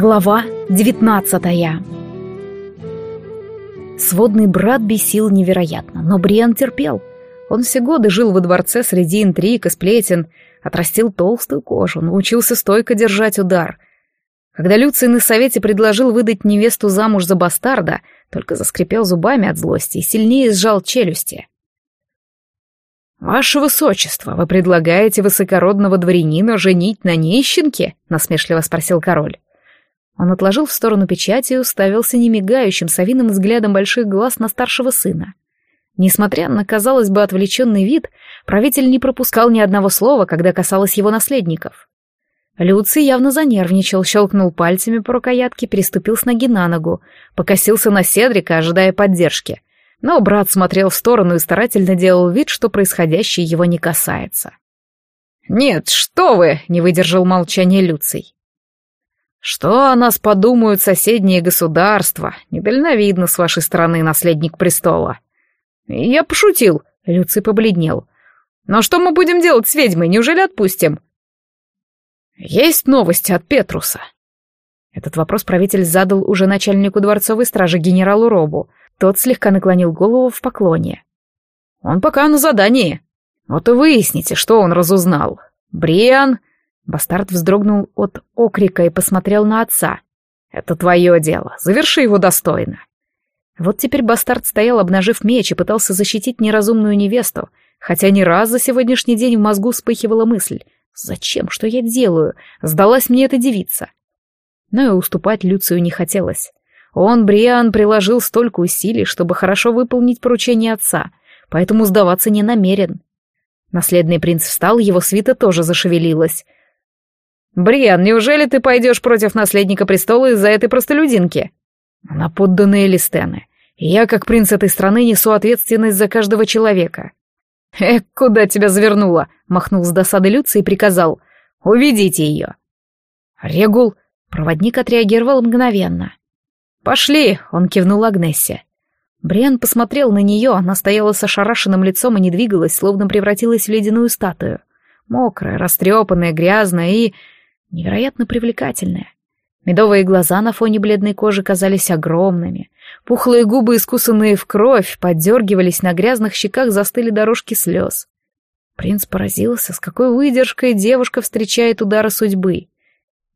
Глава девятнадцатая Сводный брат бесил невероятно, но Бриан терпел. Он все годы жил во дворце среди интриг и сплетен, отрастил толстую кожу, научился стойко держать удар. Когда Люций на совете предложил выдать невесту замуж за бастарда, только заскрипел зубами от злости и сильнее сжал челюсти. «Ваше высочество, вы предлагаете высокородного дворянина женить на нищенке?» — насмешливо спросил король. Он отложил в сторону печати и уставился немигающим совиным взглядом больших глаз на старшего сына. Несмотря на, казалось бы, отвлеченный вид, правитель не пропускал ни одного слова, когда касалось его наследников. Люций явно занервничал, щелкнул пальцами по рукоятке, переступил с ноги на ногу, покосился на Седрика, ожидая поддержки. Но брат смотрел в сторону и старательно делал вид, что происходящее его не касается. «Нет, что вы!» — не выдержал молчания Люций. «Что о нас подумают соседние государства? Недальновидно с вашей стороны, наследник престола». «Я пошутил», — Люций побледнел. «Но что мы будем делать с ведьмой? Неужели отпустим?» «Есть новости от Петруса». Этот вопрос правитель задал уже начальнику дворцовой стражи генералу Робу. Тот слегка наклонил голову в поклоне. «Он пока на задании. Вот и выясните, что он разузнал. Бриан Бастард вздрогнул от окрика и посмотрел на отца. «Это твое дело. Заверши его достойно». Вот теперь бастард стоял, обнажив меч, и пытался защитить неразумную невесту, хотя не раз за сегодняшний день в мозгу вспыхивала мысль «Зачем? Что я делаю? Сдалась мне эта девица». Но и уступать Люцию не хотелось. Он, Бриан, приложил столько усилий, чтобы хорошо выполнить поручение отца, поэтому сдаваться не намерен. Наследный принц встал, его свита тоже зашевелилась — «Бриан, неужели ты пойдешь против наследника престола из-за этой простолюдинки?» «Она подданная Листены. Я, как принц этой страны, несу ответственность за каждого человека». «Эх, куда тебя завернуло?» — махнул с досады Люци и приказал. «Уведите ее». «Регул...» — проводник отреагировал мгновенно. «Пошли!» — он кивнул Агнессе. Бриан посмотрел на нее, она стояла с ошарашенным лицом и не двигалась, словно превратилась в ледяную статую. Мокрая, растрепанная, грязная и невероятно привлекательная. Медовые глаза на фоне бледной кожи казались огромными. Пухлые губы, искусанные в кровь, поддергивались, на грязных щеках застыли дорожки слез. Принц поразился, с какой выдержкой девушка встречает удары судьбы.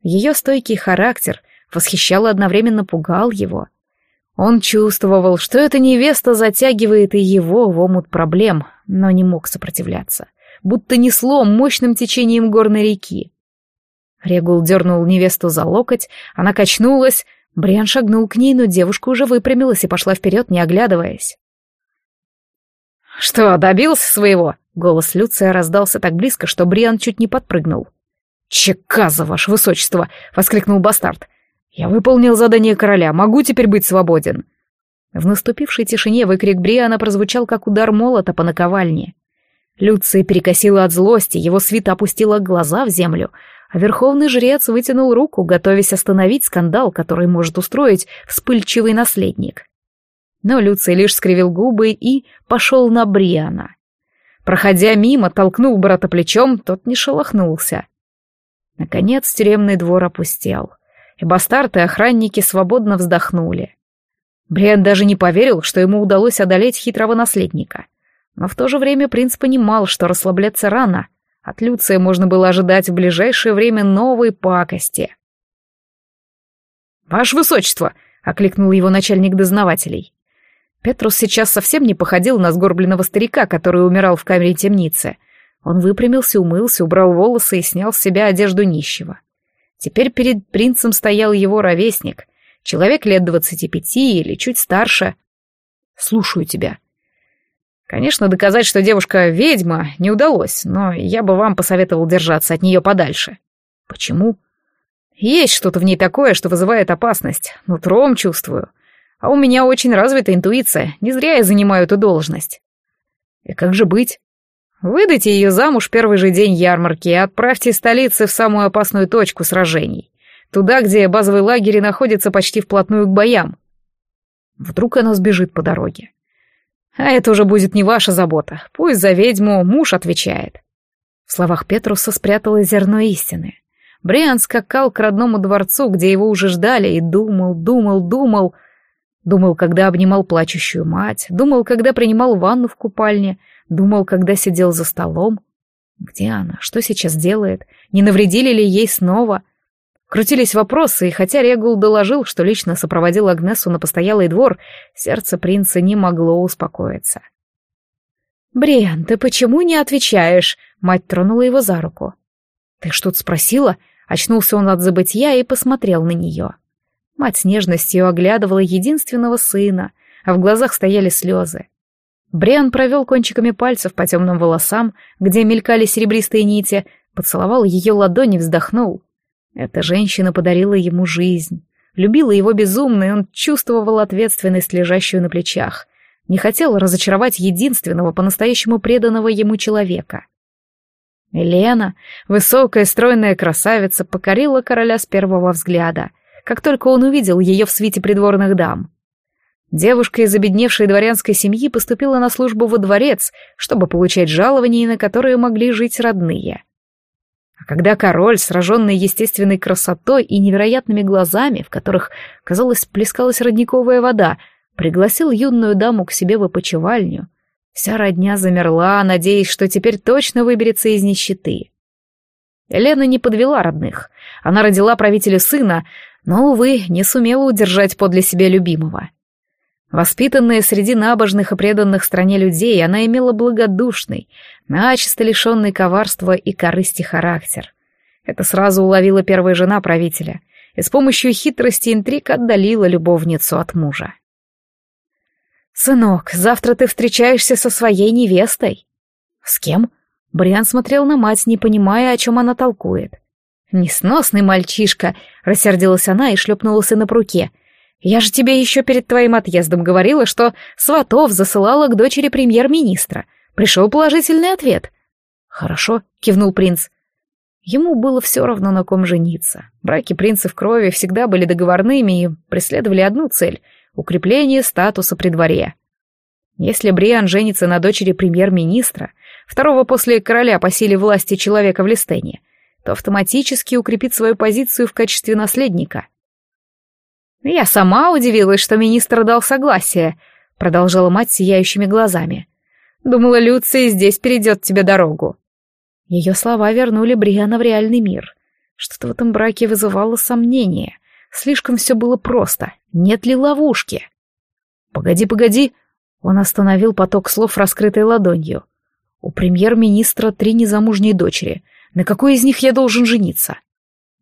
Ее стойкий характер восхищал и одновременно пугал его. Он чувствовал, что эта невеста затягивает и его в омут проблем, но не мог сопротивляться, будто несло мощным течением горной реки. Регул дернул невесту за локоть, она качнулась, Бриан шагнул к ней, но девушка уже выпрямилась и пошла вперед, не оглядываясь. «Что, добился своего?» — голос Люция раздался так близко, что Бриан чуть не подпрыгнул. «Чеказа, ваше высочество!» — воскликнул бастард. «Я выполнил задание короля, могу теперь быть свободен». В наступившей тишине выкрик Бриана прозвучал, как удар молота по наковальне. Люция перекосила от злости, его свита опустила глаза в землю, а верховный жрец вытянул руку, готовясь остановить скандал, который может устроить вспыльчивый наследник. Но Люций лишь скривил губы и пошел на Бриана. Проходя мимо, толкнул брата плечом, тот не шелохнулся. Наконец тюремный двор опустел, и бастард и охранники свободно вздохнули. Бриан даже не поверил, что ему удалось одолеть хитрого наследника. Но в то же время принц понимал, что расслабляться рано — от Люция можно было ожидать в ближайшее время новой пакости. «Ваше высочество!» — окликнул его начальник дознавателей. Петрус сейчас совсем не походил на сгорбленного старика, который умирал в камере темницы. Он выпрямился, умылся, убрал волосы и снял с себя одежду нищего. Теперь перед принцем стоял его ровесник, человек лет двадцати пяти или чуть старше. «Слушаю тебя», Конечно, доказать, что девушка ведьма, не удалось, но я бы вам посоветовал держаться от нее подальше. Почему? Есть что-то в ней такое, что вызывает опасность. Нутром чувствую. А у меня очень развита интуиция, не зря я занимаю эту должность. И как же быть? Выдайте ее замуж первый же день ярмарки и отправьте из столицы в самую опасную точку сражений. Туда, где базовый лагерь находится почти вплотную к боям. Вдруг она сбежит по дороге. А это уже будет не ваша забота. Пусть за ведьму муж отвечает. В словах Петруса спряталось зерно истины. Бриан скакал к родному дворцу, где его уже ждали, и думал, думал, думал. Думал, когда обнимал плачущую мать, думал, когда принимал ванну в купальне, думал, когда сидел за столом. Где она? Что сейчас делает? Не навредили ли ей снова? Крутились вопросы, и хотя Регул доложил, что лично сопроводил Агнесу на постоялый двор, сердце принца не могло успокоиться. «Бриан, ты почему не отвечаешь?» Мать тронула его за руку. «Ты что-то спросила?» Очнулся он от забытья и посмотрел на нее. Мать с нежностью оглядывала единственного сына, а в глазах стояли слезы. Бриан провел кончиками пальцев по темным волосам, где мелькали серебристые нити, поцеловал ее ладони вздохнул. Эта женщина подарила ему жизнь, любила его безумно, и он чувствовал ответственность, лежащую на плечах. Не хотел разочаровать единственного по-настоящему преданного ему человека. Елена, высокая стройная красавица, покорила короля с первого взгляда, как только он увидел ее в свите придворных дам. Девушка из обедневшей дворянской семьи поступила на службу во дворец, чтобы получать жалования, на которые могли жить родные. А когда король, сраженный естественной красотой и невероятными глазами, в которых, казалось, плескалась родниковая вода, пригласил юную даму к себе в опочивальню, Вся родня замерла, надеясь, что теперь точно выберется из нищеты. Елена не подвела родных. Она родила правителя сына, но, увы, не сумела удержать подле себя любимого. Воспитанная среди набожных и преданных стране людей, она имела благодушный, начисто лишенный коварства и корысти характер. Это сразу уловила первая жена правителя и с помощью хитрости интриг отдалила любовницу от мужа. «Сынок, завтра ты встречаешься со своей невестой». «С кем?» Бриан смотрел на мать, не понимая, о чем она толкует. «Несносный мальчишка», — рассердилась она и шлепнула сына по руке. «Я же тебе еще перед твоим отъездом говорила, что Сватов засылала к дочери премьер-министра. Пришел положительный ответ». «Хорошо», — кивнул принц. Ему было все равно, на ком жениться. Браки принцев крови всегда были договорными и преследовали одну цель — укрепление статуса при дворе. Если Бриан женится на дочери премьер-министра, второго после короля по силе власти человека в Листене, то автоматически укрепит свою позицию в качестве наследника. «Я сама удивилась, что министр дал согласие», — продолжала мать сияющими глазами. «Думала, Люция здесь перейдет тебе дорогу». Ее слова вернули Бриана в реальный мир. Что-то в этом браке вызывало сомнения. Слишком все было просто. Нет ли ловушки? «Погоди, погоди!» Он остановил поток слов, раскрытой ладонью. «У премьер-министра три незамужние дочери. На какой из них я должен жениться?»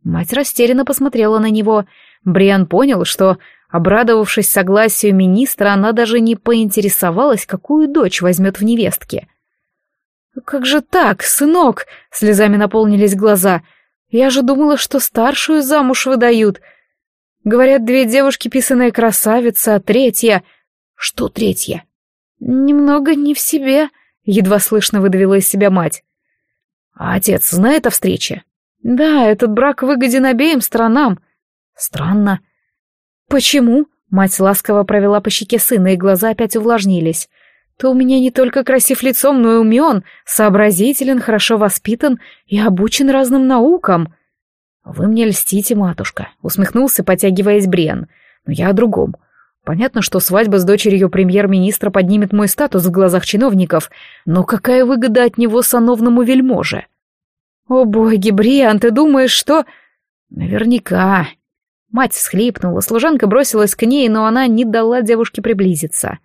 Мать растерянно посмотрела на него. Бриан понял, что, обрадовавшись согласию министра, она даже не поинтересовалась, какую дочь возьмет в невестке. «Как же так, сынок?» — слезами наполнились глаза. «Я же думала, что старшую замуж выдают. Говорят, две девушки писаная красавица, а третья... Что третья? Немного не в себе, едва слышно выдавила из себя мать. А отец знает о встрече? Да, этот брак выгоден обеим сторонам. Странно. Почему? Мать ласково провела по щеке сына, и глаза опять увлажнились. Ты у меня не только красив лицом, но и умен, сообразителен, хорошо воспитан и обучен разным наукам. «Вы мне льстите, матушка», — усмехнулся, потягиваясь Бриан. «Но я о другом. Понятно, что свадьба с дочерью премьер-министра поднимет мой статус в глазах чиновников, но какая выгода от него сановному вельможе?» «О боги, Бриан, ты думаешь, что...» «Наверняка». Мать всхлипнула, служанка бросилась к ней, но она не дала девушке приблизиться.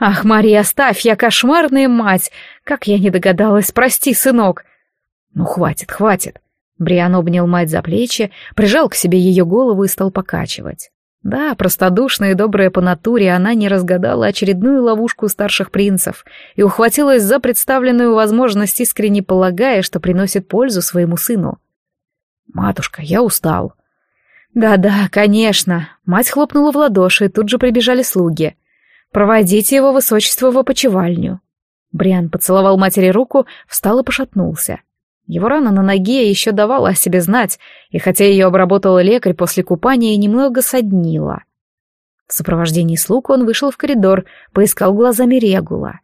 «Ах, Мария, оставь, я кошмарная мать! Как я не догадалась, прости, сынок!» «Ну, хватит, хватит!» Бриан обнял мать за плечи, прижал к себе ее голову и стал покачивать. Да, простодушная и добрая по натуре, она не разгадала очередную ловушку старших принцев и ухватилась за представленную возможность, искренне полагая, что приносит пользу своему сыну. «Матушка, я устал». «Да-да, конечно». Мать хлопнула в ладоши, и тут же прибежали слуги. «Проводите его высочество в опочивальню». Бриан поцеловал матери руку, встал и пошатнулся. Его рана на ноге еще давала о себе знать, и хотя ее обработал лекарь после купания, немного соднила. В сопровождении слуг он вышел в коридор, поискал глазами Регула.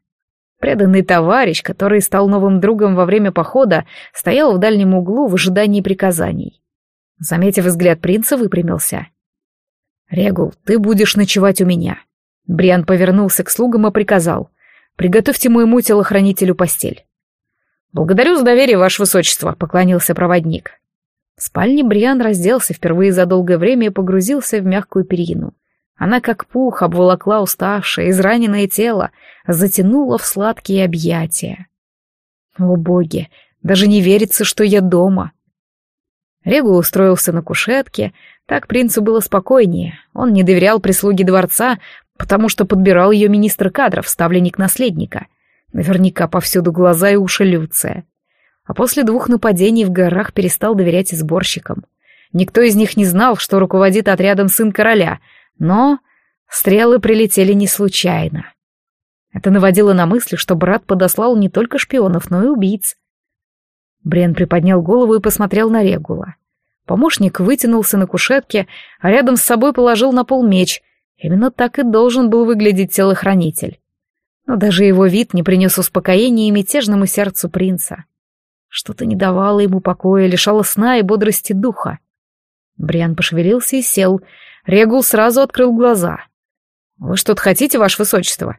Преданный товарищ, который стал новым другом во время похода, стоял в дальнем углу в ожидании приказаний. Заметив взгляд принца, выпрямился. «Регул, ты будешь ночевать у меня». Бриан повернулся к слугам и приказал. «Приготовьте моему телохранителю постель». «Благодарю за доверие, ваше высочество», — поклонился проводник. В спальне Бриан разделся впервые за долгое время и погрузился в мягкую перину. Она как пух обволокла уставшее, израненное тело, затянула в сладкие объятия. О боги, даже не верится, что я дома. Регу устроился на кушетке, так принцу было спокойнее. Он не доверял прислуге дворца, потому что подбирал ее министр кадров, ставленник наследника. Наверняка повсюду глаза и уши Люция а после двух нападений в горах перестал доверять сборщикам. Никто из них не знал, что руководит отрядом сын короля, но стрелы прилетели не случайно. Это наводило на мысли, что брат подослал не только шпионов, но и убийц. Брен приподнял голову и посмотрел на Регула. Помощник вытянулся на кушетке, а рядом с собой положил на пол меч. Именно так и должен был выглядеть телохранитель. Но даже его вид не принес успокоения мятежному сердцу принца. Что-то не давало ему покоя, лишало сна и бодрости духа. Бриан пошевелился и сел. Регул сразу открыл глаза. «Вы что-то хотите, ваше высочество?»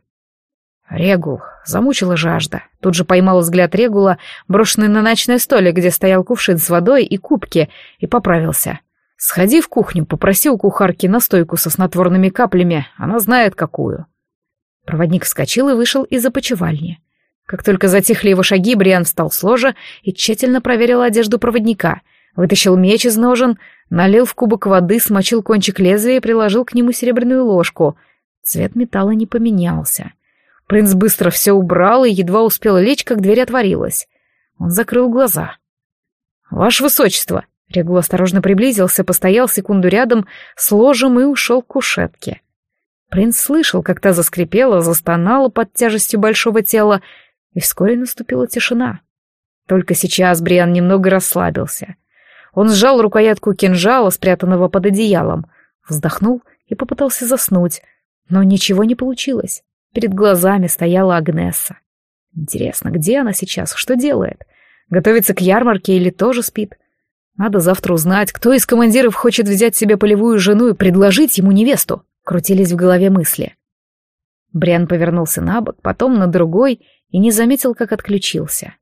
Регул. Замучила жажда. Тут же поймал взгляд Регула, брошенный на ночной столик, где стоял кувшин с водой и кубки, и поправился. «Сходи в кухню, попроси у кухарки настойку со снотворными каплями, она знает какую». Проводник вскочил и вышел из опочивальни. Как только затихли его шаги, Бриан встал с ложа и тщательно проверил одежду проводника, вытащил меч из ножен, налил в кубок воды, смочил кончик лезвия и приложил к нему серебряную ложку. Цвет металла не поменялся. Принц быстро все убрал и едва успел лечь, как дверь отворилась. Он закрыл глаза. «Ваше высочество!» Регул осторожно приблизился, постоял секунду рядом с ложем и ушел к кушетке. Принц слышал, как та заскрипела, застонала под тяжестью большого тела, и вскоре наступила тишина. Только сейчас Бриан немного расслабился. Он сжал рукоятку кинжала, спрятанного под одеялом, вздохнул и попытался заснуть, но ничего не получилось. Перед глазами стояла Агнесса. Интересно, где она сейчас, что делает? Готовится к ярмарке или тоже спит? Надо завтра узнать, кто из командиров хочет взять себе полевую жену и предложить ему невесту. Крутились в голове мысли. Бриан повернулся на бок, потом на другой и не заметил, как отключился.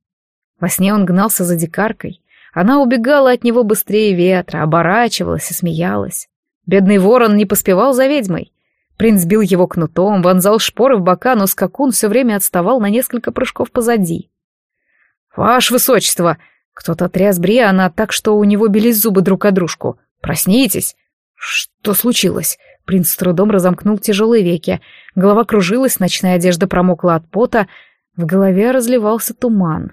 Во сне он гнался за дикаркой. Она убегала от него быстрее ветра, оборачивалась и смеялась. Бедный ворон не поспевал за ведьмой. Принц бил его кнутом, вонзал шпоры в бока, но скакун все время отставал на несколько прыжков позади. «Ваше высочество!» Кто-то тряс Бриана так, что у него бились зубы друг о дружку. «Проснитесь!» «Что случилось?» Принц с трудом разомкнул тяжелые веки. Голова кружилась, ночная одежда промокла от пота, в голове разливался туман.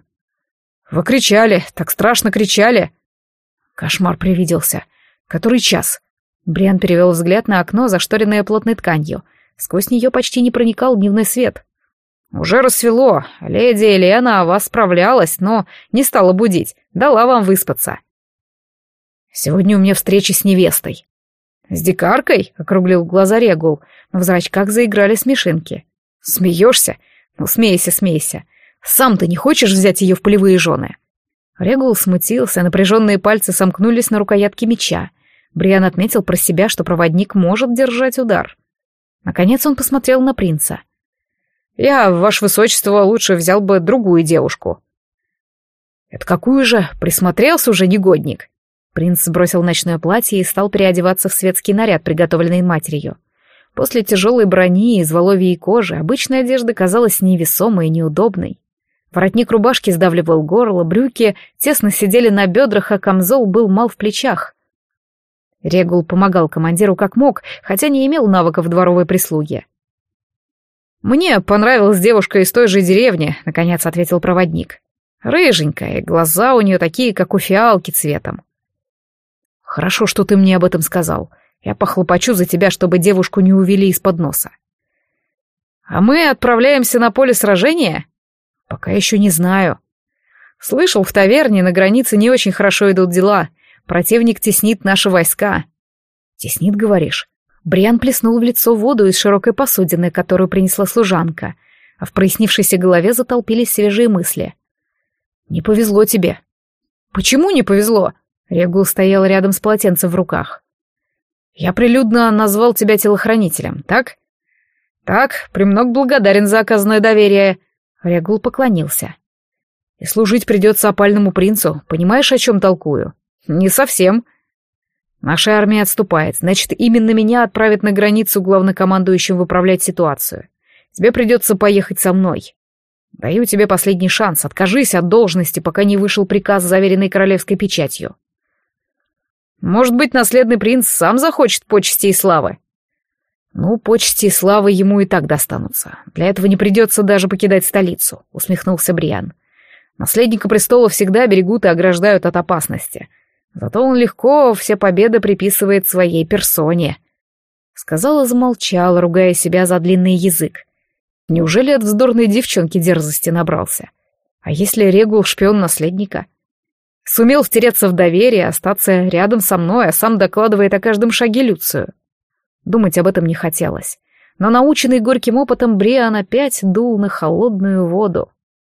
«Вы кричали, так страшно кричали!» Кошмар привиделся. «Который час?» Бриан перевел взгляд на окно, зашторенное плотной тканью. Сквозь нее почти не проникал дневной свет. «Уже рассвело. Леди Елена о вас справлялась, но не стала будить. Дала вам выспаться». «Сегодня у меня встреча с невестой». «С дикаркой?» — округлил глаза Регул. В зрачках заиграли смешинки. «Смеешься? Ну, смейся, смейся. Сам ты не хочешь взять ее в полевые жены?» Регул смутился, напряженные пальцы сомкнулись на рукоятке меча. Бриан отметил про себя, что проводник может держать удар. Наконец он посмотрел на принца. «Я, ваше высочество, лучше взял бы другую девушку». «Это какую же? Присмотрелся уже негодник?» Принц сбросил ночное платье и стал переодеваться в светский наряд, приготовленный матерью. После тяжелой брони из воловьей кожи обычная одежда казалась невесомой и неудобной. Воротник рубашки сдавливал горло, брюки тесно сидели на бедрах, а камзол был мал в плечах. Регул помогал командиру как мог, хотя не имел навыков дворовой прислуги. «Мне понравилась девушка из той же деревни», — наконец ответил проводник. «Рыженькая, глаза у нее такие, как у фиалки цветом». «Хорошо, что ты мне об этом сказал. Я похлопочу за тебя, чтобы девушку не увели из-под носа. А мы отправляемся на поле сражения? Пока еще не знаю. Слышал, в таверне на границе не очень хорошо идут дела. Противник теснит наши войска. Теснит, говоришь? Бриан плеснул в лицо воду из широкой посудины, которую принесла служанка, а в прояснившейся голове затолпились свежие мысли. «Не повезло тебе». «Почему не повезло?» Регул стоял рядом с полотенцем в руках. «Я прилюдно назвал тебя телохранителем, так?» «Так, премног благодарен за оказанное доверие». Регул поклонился. «И служить придется опальному принцу, понимаешь, о чем толкую?» «Не совсем». «Наша армия отступает, значит, именно меня отправят на границу главнокомандующим выправлять ситуацию. Тебе придется поехать со мной. Даю тебе последний шанс, откажись от должности, пока не вышел приказ, заверенный королевской печатью». «Может быть, наследный принц сам захочет почести и славы?» «Ну, почести и славы ему и так достанутся. Для этого не придется даже покидать столицу», — усмехнулся Бриан. «Наследника престола всегда берегут и ограждают от опасности. Зато он легко все победы приписывает своей персоне». Сказала, замолчала, ругая себя за длинный язык. Неужели от вздорной девчонки дерзости набрался? А если Регул шпион наследника? Сумел втереться в доверие, остаться рядом со мной, а сам докладывает о каждом шаге Люцию. Думать об этом не хотелось. Но наученный горьким опытом Бриан опять дул на холодную воду.